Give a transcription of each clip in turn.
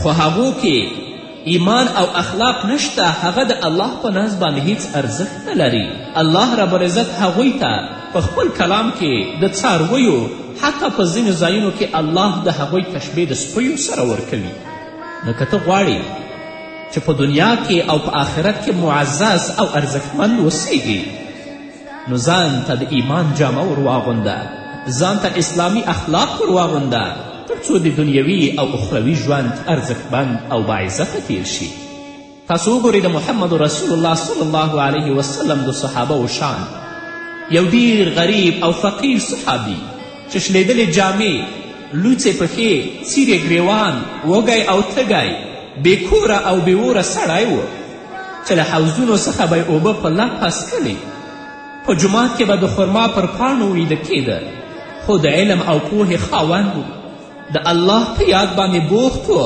خو هغو کې ایمان او اخلاق نشته هغه د الله په نزد باندې هیڅ ارزښت نه لري الله رب العزت هغوی ته په خپل کلام کې د څارویو حتی په ځینو ځایونو کې الله د هغوی تشبیه د سپیو سره ورکوي نو که ته غواړې چې په دنیا کې او په آخرت کې معزز او ارزښتمند وسیږي نو ځان ته د ایمان جامه ور واغونده ځان ته اسلامي اخلاق ور واغونده تر څو د دنیوي او اخروي ژوند ارزښتمند او باعزته تیر شي تاسو وګورئ د محمد رسول الله صلی الله علیه وسلم د صحابه و شان یو ډیر غریب او فقیر صحابي چې شلیدلې جامې لوڅې پښې څیرې ګریوان وږی او تږی بې کوره او بې وره سړی و چې له حوضونو څخه به یې اوبه په لپه څکلې په جومات کې به د خرما پر پاڼو ویده کېده خو د علم او پوهې خاوند و د الله په یاد باندې بوخت و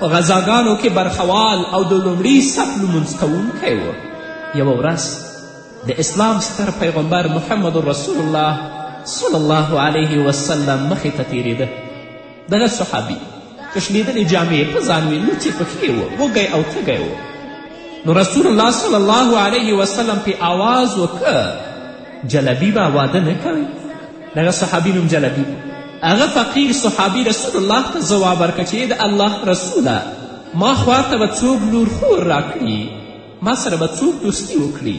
په غذاګانو کې برخوال او د لومړي صف لمونځ کوونکی و یوه ورځ د اسلام ستر پیغمبر محمد رسول الله صلی الله علیه وسلم مخې ته تیریده دغه صحابي تشنېدلې جامې په ځان وې لوڅې پښې و وږی او تږی و نو رسول الله صلی الله علیه وسلم پې آواز وکړ جلبي به واده نه کوي دغه صحابي نوم جلبي هغه فقیر صحابي رسول الله ته ځواب ورکړه چې د الله رسوله ما خواته به څوک لور خور راکړي ما سره به څوک دوستي وکړي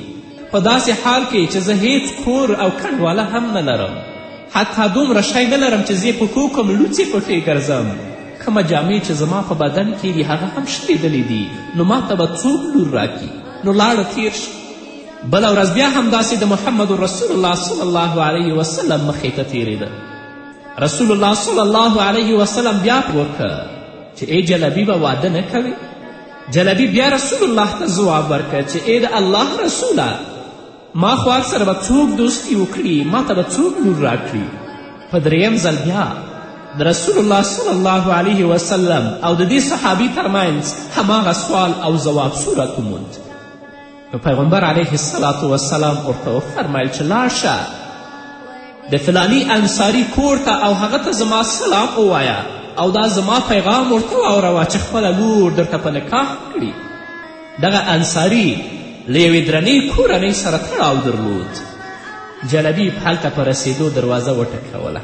په داسې حال کې چې زه هیڅ کور او کنډواله هم نه لرم حتی دومره شی نه لرم چې زه په کوکم لوڅې پټې ګرځم کومه جامې چې زما په بدن کې دي هغه هم شلیدلې دي نو ما ته به څوک لور راکړي نو لاړه تیر شي بله ورځ بیا همداسې د محمد رسول الله صلی الله علیه وسلم مخې ته تیریده رسول الله صلی الله علیه وسلم بیا ورکه چې ای جلبی به واده نه کوې جلبي بیا رسول الله ته ځواب ورکړ چې ای د الله رسوله ما خوار سره به څوک دوستي وکړي ما ته به څوک لور راکړي په دریم ځل بیا د رسول الله صلی الله علیه وسلم او د دې صحابي ترمنځ هماغه سوال او ځواب صورت وموند نو پیغمبر علیه السلام وسلام ورته وفرمیل چې لاړ شه د فلانی انصاري کور ته او هغه ته زما سلام ووایه او دا زما پیغام ورته واوروه چې خپله لور درته په نکاح کړي دغه انصاري له یوې درنې کورنۍ سره تړاو درلود جلبیب هلته په رسېدو دروازه وټکوله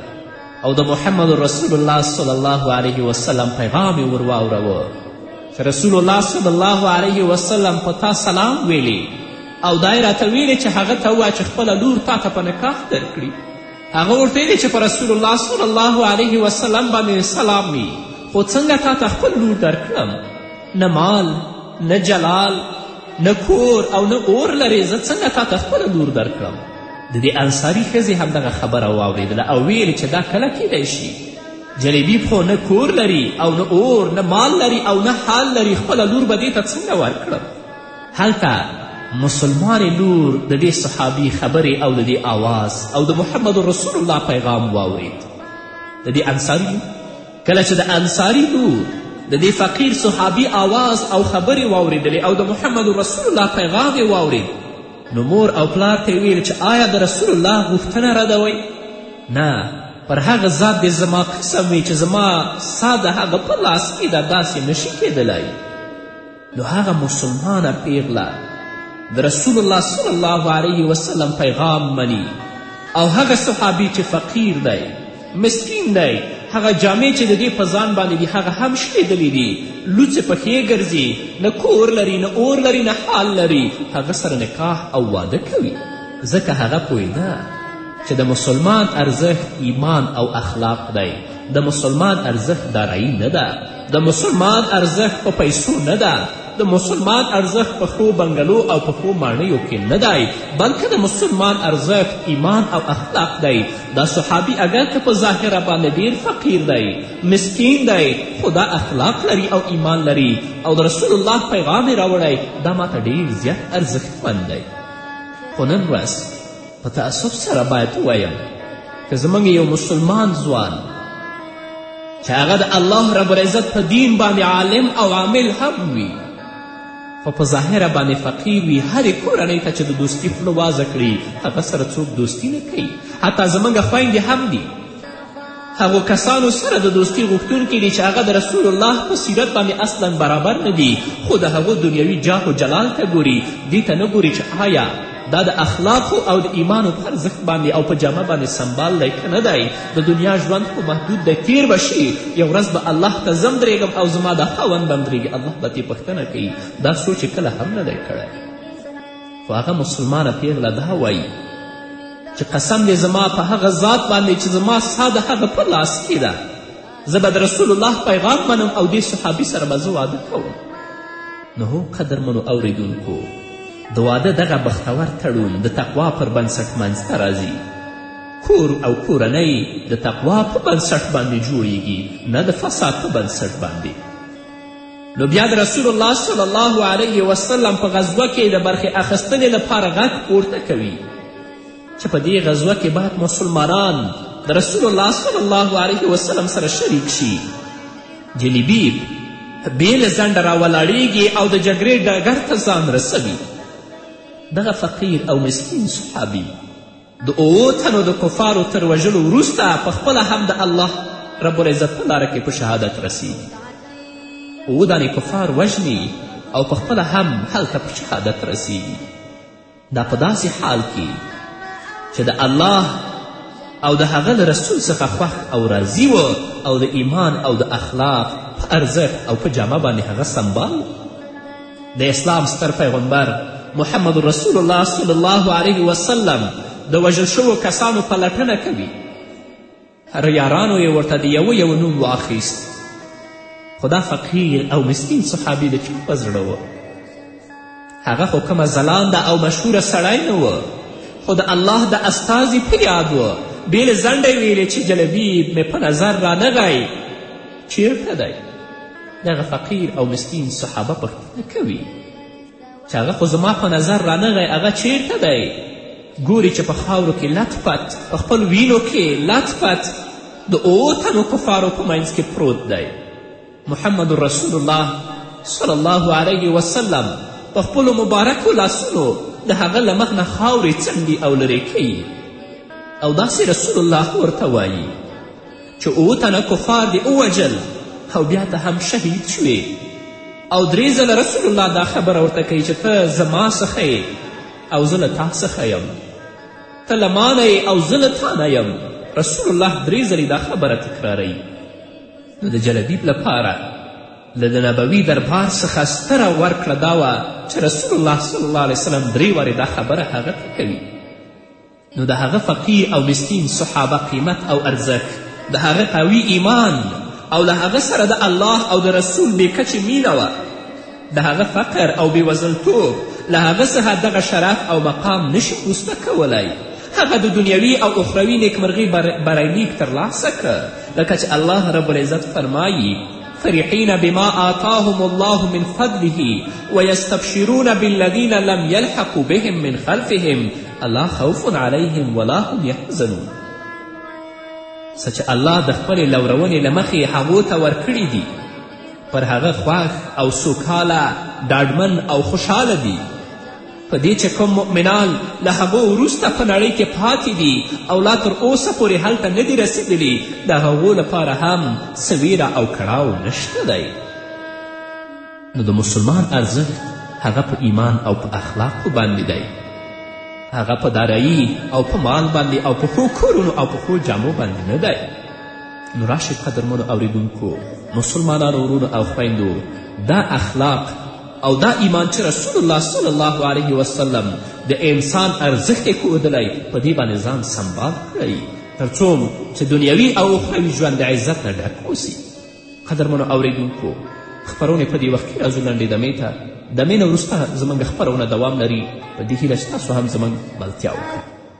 او د محمد رسول الله صلی الله علیه وسلم پیغام یې ور واوروه چې رسول الله صلی الله علیه وسلم په تا سلام ویلی او دا یې راته ویلې چې هغه ته ووایه چې خپله لور تا ته په نکاح درکړي هغه ورته ویلې چې په رسول الله صلی الله علیه وسلم باندې سلام وي خو څنګه تا ته خپل لور درکړم نه مال نه جلال نه کور او نه اور لرې زه څنګه تا ته خپله لور درکړم د دې انصاري ښځې هم دغه خبره واورېدله او ویل چې دا کله کیدای شي جلیبیب خو نه کور لري او نه اور نه مال لري او نه حال لري خپله لور به دې ته څنګه ورکړم هلته مسلمانې لور د دې صحابي خبرې او د دې آواز او د محمد رسول الله پیغام واورید د دې انصاري کله چې د انصاري لور د دې فقیر صحابي آواز او خبرې واورېدلې او د محمد رسول الله پیغام یې واورېد نو مور او پلار ته ویل چې آیا د رسول الله غوښتنه ردوئ نه پر هغه ذات دې زما قسم وي چې زما سا د هغه په لاس کې ده داسې نشي کیدلی نو هغه مسلمانه پیغله د رسول الله صلی الله علیه وسلم پیغام مني او هغه صحابي چې فقیر دی مسکین دی هغه جامې چې د دې په ځان باندې دي هغه هم شلېدلې دي لوڅې پښې ګرځي نه کور لري نه اور لري نه حال لري هغه سره نکاح او واده کوي ځکه هغه پوهېده چې د مسلمان ارزښت ایمان او اخلاق دی د مسلمان ارزښت دارایی نه ده د مسلمان ارزښت په پیسو نه ده د مسلمان ارزښت په ښو بنګلو او په ښو ماڼیو کې نه دی بلکې د مسلمان ارزښت ایمان او اخلاق دی دا صحابي اگر که په ظاهره باندې ډیر فقیر دی مسکین دی خو دا اخلاق لري او ایمان لري او د رسول الله پیغام یې راوړی دا ماته ډیر زیات ارزښتمند دی خو نن ورځ په تأسف سره باید ووایم که زموږ یو مسلمان ځوان چې هغه د الله رب العزت په دین باندې عالم او عامل هم وي خو په ظاهره باندې فقیر وي هرې کورنۍ ته چې د دوستي خوله وازه کړي هغه سره څوک دوستي نه کوي حتی زموږ خویندې هم دي هغو کسانو سره د دوستي غوښتونکي دي چې هغه د رسول الله په سیرت باندې اصلا برابر نه دي خو د هغو دنیوي جاه و جلال ته ګوري دې ته نه ګوري چې آیا دا د اخلاقو او د ایمانو په ارزښت باندې او په جامه باندې سمبال دی که نه دی د دنیا ژوند خو محدود دی تیر به شي یو ورځ به الله ته زم درېږم او زما دا خاوند به هم درېږي الله به ترې پوښتنه کوي دا سوچ کله هم نه دی کړی خو هغه مسلمانه پیغله دا وایي چې قسم دی زما په هغه ذات باندې چې زما سا د هغه په لاس کې ده زه به د رسول الله پیغام منم او دې صحابي سره به زه واده کوم نو هو قدرمنو اوریدونکو د واده دغه بختور تړون د تقوا پر بنسټ منځته راځي کور او کورنۍ د تقوا په بنسټ باندې جوړیږي نه د فساد په بنسټ باندې نو بیا د رسول الله صلی الله علیه وسلم په غزوه کې د برخې اخیستنې لپاره غږ پورته کوي چې په دې غزوه کې باید مسلمانان د رسول الله صلی الله علیه وسلم سره شریک شي جلیبیب بې له ځنډه راولاړیږي او د جګړې ډګر ته ځان رسوي دغه فقیر او مسکین صحابي د اوو تنو د کفارو تر وژلو وروسته په خپله هم د الله رب العزت په لاره کې په شهادت رسیږي اوو دانې کفار وژني او په خپله هم هلته په شهادت رسیږي دا په داسې حال کې چې د الله او د هغه له رسول څخه خوښ او راضي و او د ایمان او د اخلاق په ارزښت او په جامه باندې هغه سمبال د اسلام ستر پیغمبر محمد رسول الله صلی الله علیه وسلم د وژل شوو کسانو پلټنه کوي ریارانو یې ورته د یوه یو نوم واخیست خو دا فقیر او مسکین صحابي د چا په زړه و هغه خو کومه ځلانده او مشهوره سړی نه و خو د الله د استازي په یاد و بې له ځنډه ویلې چې جلبیب مې په نظر رانغی چیرته دی دغه فقیر او مسکین صحابه پوښتنه کوي چې هغه خو زما په نظر رانغی هغه چیرته دی ګوري چې په خاورو کې لت پت په خپل وینو کې لت پت د اوو تنو کفارو په منځ کې پروت دی محمد رسول الله صلی الله علیه وسلم په خپلو مبارکو لاسونو د هغه له مخ نه خاورې څنډي او لرې کوي او داسې رسول الله ورته وایي چې اووه تنه کفار دې ووژل او بیا ته هم شهید شوې او درې ځله رسول الله دا خبره ورته کوي چې ته زما څخه یې او زه له تا څخه یم ته له ما نه او زه له تا نه یم رسول الله درې ځلې دا خبره تکراروي نو د جلبیب لپاره له د نبوي دربار څخه ستره ورکړه دا وه چې رسول الله صلی الله علیه وسلم درې وارې دا خبره هغه ته کوي نو د هغه فقیر او مسکین صحابه قیمت او ارزښت د هغه قوي ایمان او له هغه سره د الله او د رسول بې کچې مینه وه د هغه فقر او بېوزلتوب له هغه څخه دغه شرف او مقام نشي پوسته کولی هغه د دنیوي او اخروي نیکمرغۍ بریلیک ترلاسه که لکه چې الله رب العزت فرمایي فرحين بما آتاهم الله من فضله ويستبشرون بالذين لم يلحقوا بهم من خلفهم الله خوف عليهم ولا هم يحزنون څه چې الله د خپلې لورونې له مخې هغو ته ورکړي دي پر هغه خوښ او سوکاله ډاډمن او خوشحاله دي په دې چې کوم مؤمنان له هغو وروسته په نړۍ کې پاتې دي او لا تر اوسه پورې هلته نه دي رسېدلي د هغو لپاره هم څه ویره او کړاو نشته دی نو د مسلمان ارزښت هغه په ایمان او په اخلاقو باندې دی هغه په دارایی او په مال باندې او په ښو کورونو او په ښو جامو باندې نه دی نو راشئ قدرمنو اوریدونکو مسلمانانو ورونو او خویندو دا اخلاق او دا ایمان چې رسول الله صلی الله علیه وسلم د انسان ارزښت یې ښودلی په دې باندې ځان سمبال کړئ تر څو چې دنیوي او اخروي ژوند د عزت نه ډک اوسي قدرمنو اورېدونکو خپرونې په دې وخت کې راځو لنډې دمې ته دمې نه وروسته زموږ خپرونه دوام لري په دې هیله چې تاسو هم زموږ ملتیا وکړئ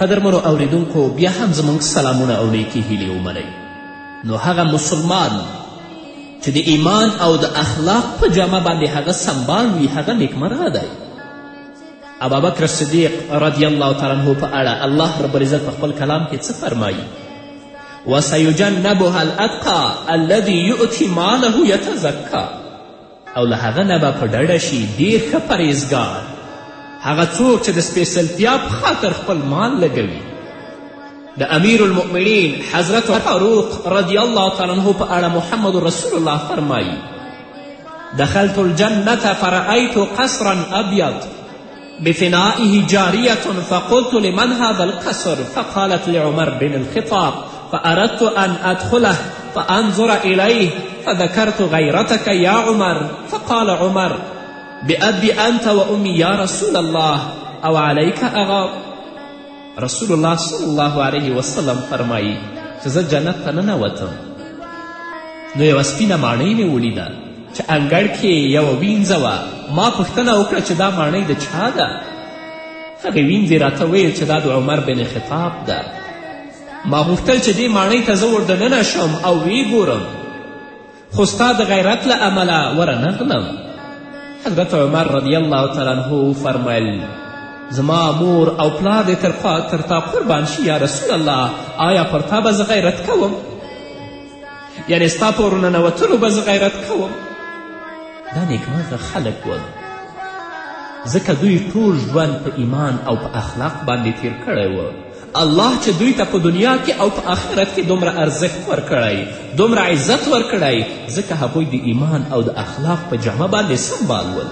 قدرمنو اوریدونکو بیا هم زموږ سلامونه او نیکې هیلې ومنئ نو هغه مسلمان چې د ایمان او د اخلاق په جامه باندې هغه سمبال وي هغه نیکمرغه دی ابابکر صدیق رضی الله تعالی عنه په اړه الله رب العزت په خپل کلام کې څه فرمایي وسیجنبها الاتقا الذي یؤتي ماله یتزکا او له هغه نه به په ډډه شي ډېر ښه پرهېزګار هغه څوک چې د سپېڅلتیا په خاطر خپل مال لګوي د امیر المؤمنین حضرت فاروق رضی الله تعالی عنه په اړه محمد رسول الله فرمایی دخلت الجنة فرأیت قصرا ابیض بفنائه جارية فقلت لمن هذا القصر فقالت لعمر بن الخطاب فأردت أن أدخله فأنظر إليه فذكرت غيرتك يا عمر فقال عمر بأبي أنت وأمي يا رسول الله أو عليك أغاب رسول الله صلی الله علیه وسلم فرمایی چې زه جنت ته ننوتم نو یوه سپینه ماڼۍ مې ولیده چې انګړ کې یوه وینځه وه ما پوښتنه وکړه چې دا ماڼۍ د چا ده هغې وینځې راته ویل چې دا د عمر بن خطاب ده ما غوښتل چې دې ماڼۍ ته زه ور دننه شم او ویې ګورم خو ستا د غیرت له امله ورنغلم حضرت عمر رضی الله تعالی عنه وفرمیل زما مور او پلار دې تر خوا تر تا قربان شي یا رسول الله آیا پر تا به زه غیرت کوم یعنې ستا په ورننوتلو به زه غیرت کوم دا نیکمرغه خلک ول ځکه دوی ټول ژوند په ایمان او په اخلاق باندې تیر کړی و الله چې دوی ته په دنیا کې او په آخرت کې دومره ارزښت ورکړی دومره عزت ورکړی ځکه هغوی د ایمان او د اخلاق په جامه باندې سمبال ول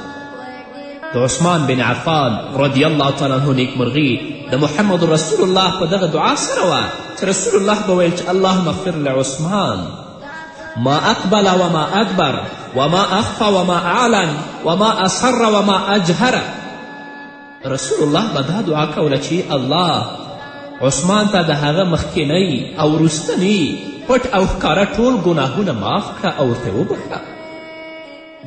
د عثمان بن عفان رضی الله تعالی عنه نیکمرغي د محمد رسول الله په دغه دعا سره وه چې رسول الله به ویل چې اللهم اغفر لعثمان ما اقبل وما ادبر وما اخفى وما اعلن وما اسر وما اجهر رسول الله به دا دعا کوله چې الله عثمان ته د هغه مخکینی او وروستنی پټ او ښکاره ټول ګناهونه معاف کړه او ورته وبخښه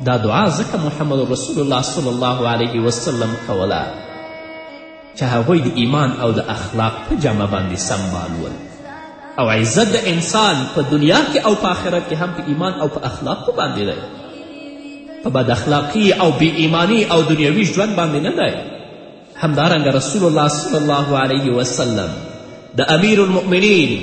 دا دعا ځکه محمد رسول الله صلی الله علیه وسلم کوله چې هغوی د ایمان او د اخلاق په جامه باندې سمبال ول او عزت د انسان په دنیا کې او په آخرت کې هم په ایمان او په اخلاقو باندې دی په بد اخلاقي او بې ایمانی او دنیوي ژوند باندې نه دی همدارنګه رسول الله صلی الله علیه وسلم د امیر المؤمنین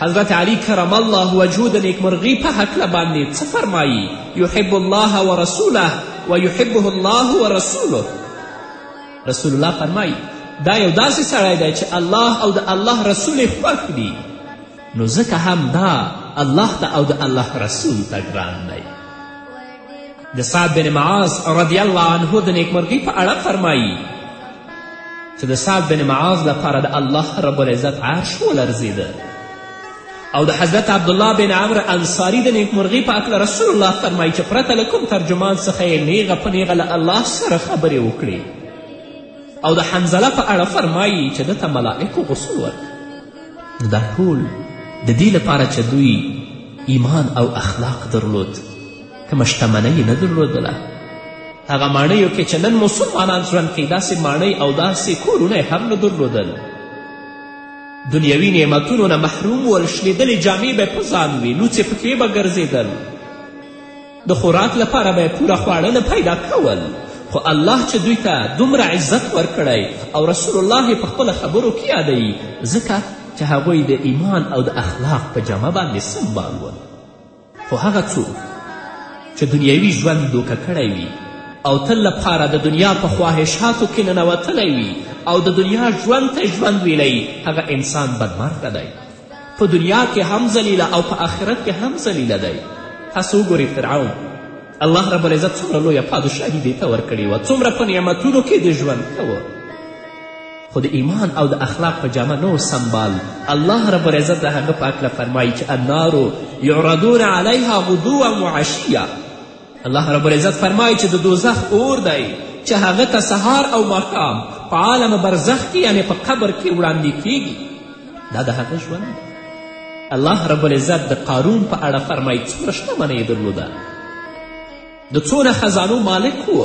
حضرت علی کرم الله وجهه د نیکمرغي په هکله باندې څه فرمایی یحب الله ورسوله ویحبه الله ورسوله رسول الله فرمایي دا یو داسې سړی دی چې الله او د الله رسول یې خوښ دي نو ځکه هم دا الله ته او د الله رسول ته ګران دی د سعد بن معاذ رضی الله عنه د نیکمرغي په اړه فرمایي چې د سعد بن معاذ لپاره د الله رب العزت عرش ولرزېده او د حضرت عبدالله بن عمر انصاري د نیکمرغۍ په هکله رسول الله فرمایي چې پرته له کوم ترجمان څخه یې نیغه په نیغه له الله سره خبرې وکړي او د حنزله په اړه فرمایي چې ده ته ملائکو غسل ورکړ دا ټول د دې لپاره چې دوی ایمان او اخلاق درلود کومه شتمنۍ نه درلودله هغه ماڼیو کې چې نن مسلمانان ژوند کوي داسې ماڼۍ او داسې کورونه هم نه درلودل دنیوي نعمتونو نه محروم ول شلېدلې جامې به په ځان وي لوڅې پښې به ګرځېدل د خوراک لپاره به پوره خواړه نه پیدا کول خو الله چې دوی ته دومره عزت ورکړی او رسول الله په خپله خبرو کې یادوي ځکه چې هغوی د ایمان او د اخلاق په جمع باندې سمبال ول خو هغه څوک چې دنیوي ژوند دوکه کړی وي او تل لپاره د دنیا په خواهشاتو کې ننوتلی وي او د دنیا ژوند ته ژوند ویلی هغه انسان بدمرغه دی په دنیا کې هم ذلیله او په آخرت کې هم ذلیله دی تاسو وګورئ فرعون الله رب العزت څومره لویه پادشاهي دې ته ورکړې وه څومره په نعمتونو کې دې ژوند کوه خو د ایمان او د اخلاق په جامه نه سمبال الله رب العزت د هغه په هکله فرمایي چې النارو یعرضون علیها غدوا وعشیا الله رب العزت فرمایي چې د دوزخ اور دی چې هغه ته سهار او ماښام په عالم برزخ کې یعنې په قبر کې وړاندې کیږي دا د هغه ژوند الله رب العزت د قارون په اړه فرمایي څومره شتمنه یې درلوده د څونه خزانو مالک و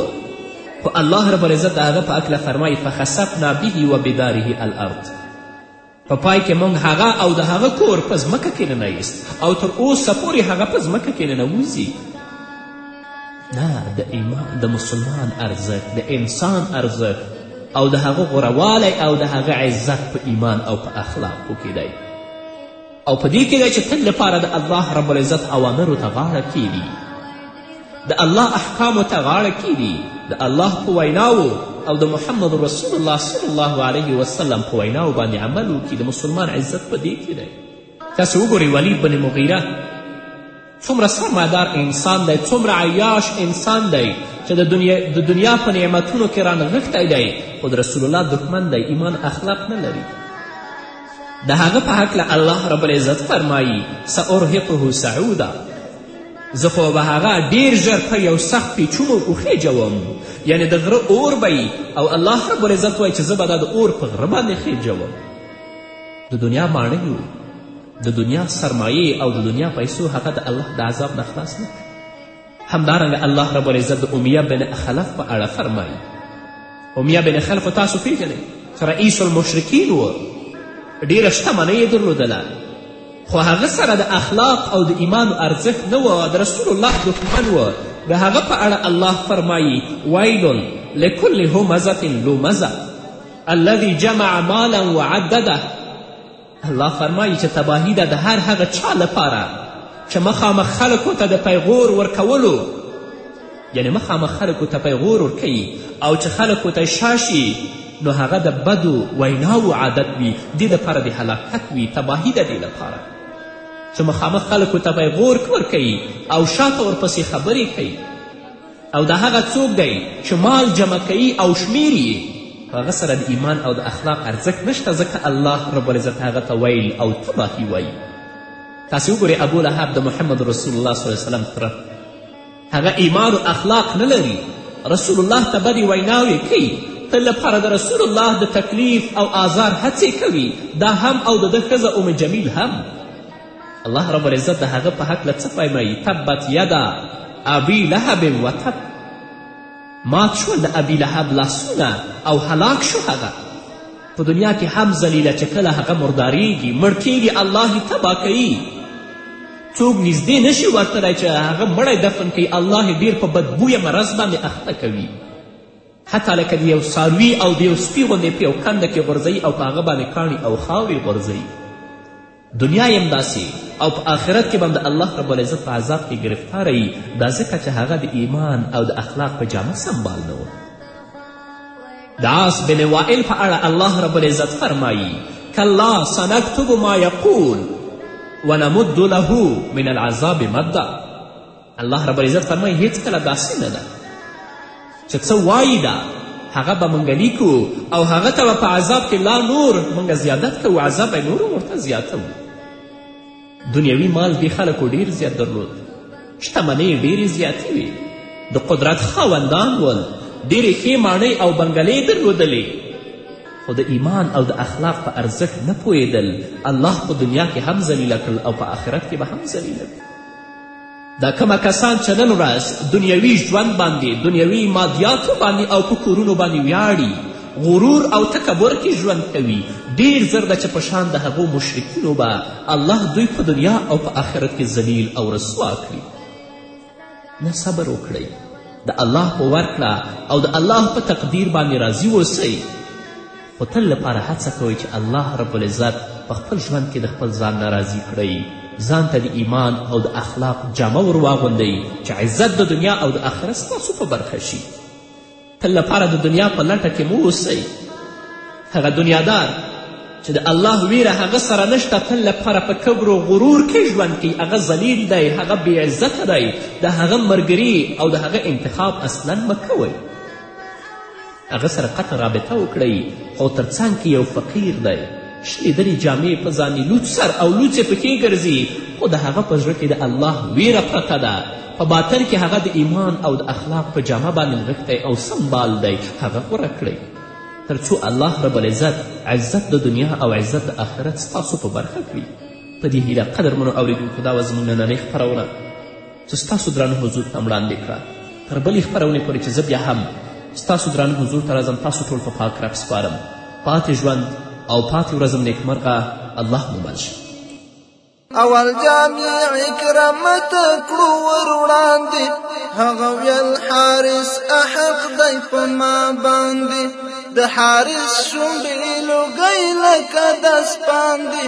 خو الله رب العزت د هغه په هکله فرمایي فخسفنا به و بداره الارض په پا پای کې موږ هغه او د هغه کور په ځمکه کې ننایست او تر اوسه پورې هغه په ځمکه کې ننوځي نه د ایمان د مسلمان ارزښت د انسان ارزښت او د هغه غوروالی او د هغه عزت په ایمان او په اخلاقو کې دی او په دې کې دی چې تل لپاره د الله رب العزت اوامرو ته غاړه کیدي د الله احکامو ته غاړه کیدي د الله په ویناو او د محمد رسول الله صلی الله علیه وسلم په ویناو باندې عمل وکړي د مسلمان عزت په دې کې دی تاسو وګورئ ولید بن مغیره څومره سرمایدار انسان دی څومره عیاش انسان دی چې د دنیا, د دنیا په نعمتونو کې رانغښتی دی خو د رسول الله دښمن دی ایمان اخلاق نه لري د هغه په هکله الله رب العزت فرمایی سأرهقه سعودا زه خو به هغه ډیر ژر په یو سخت پیچونو وخیجوم یعنې د غره اور به او الله رب العزت وایي چې زه به دا د اور په غره باندې خیجوم د دنیا ماڼۍ د دنیا سرمایې او د دنیا پیسو هغه د الله د عذاب نه خلاص نه همدارنګه الله رب العزت د امیه بن خلف په اړه فرمایي امیه بن خلف تاسو پیژنئ چې رئیس المشرکین و ډېره شتمنۍ یې درلودله خو هغه سره د اخلاق او د ایمان ارزښت نه و د رسول الله دښمن و د هغه په اړه الله فرمایی ویل لکل همزة لمزة الذي جمع مالا وعدده الله فرمایي چې تباهي ده د هر هغه چا لپاره چې مخامخ خلکو ته د پیغور ورکولو یعنې مخامخ خلکو ته پیغور ورکوي او چې خلکو ته شا شي نو هغه د بدو ویناو عادت وي دې دپاره د هلاکت وي تباهي ده دې لپاره چې مخامخ خلکو ته به یې غور ورکوي او شاته ورپسې خبرې کوي او دا هغه څوک دی چې مال جمع کوي او شمیر یې په هغه سره د ایمان او د اخلاق ارزښت نشته ځکه الله رب العزت هغه ته ویل او تباهي وایي تاسې وګورئ ابو لهب د محمد رسول الله صلی وسلم تره هغه ایمان و اخلاق نه لري رسول الله ته بدې ویناوې کوي تل لپاره د رسول الله د تکلیف او آزار هڅې کوي دا هم او د ده ښځه ام جمیل هم الله رب العزت د هغه په هکله څه فرمایي تبت یدا ابي لهب و تب مات شو د ابي لهب لاسونه او هلاک شو هغه په دنیا کې هم ذلیله چې کله هغه مرداریږي مړ کیږي الله یې تبا کوي څوک نږدې نشي ورتلی چې هغه مړی دفن کوي الله یې ډیر په بدبویه مرض باندې اخته کوي حتی لکه د یو څاروي او د یو سپي غوندې په یو کنده کې غورځوي او په هغه باندې کاڼي او خاورې غورځوي دنیا یې هم داسې او په آخرت کې به هم د الله رب العزت په عذاب کې ګرفتاره یي دا ځکه چې هغه د ایمان او د اخلاق په جامه سمبال نه و د عاص بن وائل په اړه الله رب العزت فرمایی کلا سنکتب ما یقول ونمد له من العذاب مدا الله رب العزت فرمایي هیڅکله داسې نه ده چې څه وایي دا هغه به موږ لیکو او هغه ته به په عذاب کې لا نور موږ زیادت کوو عذاب به نور ورته زیاتوو دنیوي مال دې خلکو ډیر زیات درلود شتمنۍ ډیرې زیاتې وې د قدرت خاوندان ول ډیرې ښې ماڼۍ او بنګلې درلودلې خو د ایمان او د اخلاق په ارزښت نه پوهېدل الله په دنیا کې هم ذلیله کړل او په آخرت کې به هم ذلیله کړل دا کومه کسان چې نن ورځ دنیوي ژوند باندې دنیوي مادیاتو باندې او په کورونو باندې ویاړي غرور او تکبر کې ژوند کوي ډیر زر ده چې په شان د هغو مشرکینو به الله دوی په دنیا او په آخرت کې ذلیل او رسوا کړي نه صبر وکړئ د الله په ورکړه او د الله په تقدیر باندې راضي اوسئ خو تل لپاره هڅه کوئ چې الله رب العزت په خپل ژوند کې د خپل ځان نه راضي کړئ ځان ته د ایمان او د اخلاق جامه ور واغوندئ چې عزت د دنیا او د آخرت ستاسو په برخه شي تل لپاره د دنیا په لټه کې مو اوسئ هغه دنیادار چې د الله ویره هغه سره نشته تل لپاره په کبر و غرور کې ژوند کوي هغه ذلیل دی هغه بېعزته دی د هغه مرګري او د هغه انتخاب اصلا مه کوئ هغه سره قطع رابطه وکړئ او تر څنګ کې یو فقیر دی شلیدلې جامې په ځان لوڅ سر او لوڅې پښې ګرځي خو د هغه په زړه کې د الله ویره پرته ده په باطن کې هغه د ایمان او د اخلاق په جامه باندې نغښتی او سمبال دی هغه غوره کړئ تر څو الله رب العزت عزت د دنیا او عزت د آخرت ستاسو په برخه کړي په دې هیله قدرمنو اورېدونکو دا وه زموږ نننۍ خپرونه زه ستاسو درانه حضور ته وړاندې کړه تر بلې خپرونې پورې چې زه بیا هم ستاسو درانه حضور ته راځم تاسو ټول په پاک رب سپارم پاتې ژوند او پاتې ورځم نیکمرغه الله مو مل شي اول جامع اکرامت کړو ور وړاندې هغه ویل حارس احق دی په ما باندې د حارس شونډې لوګی لکه د سپاندې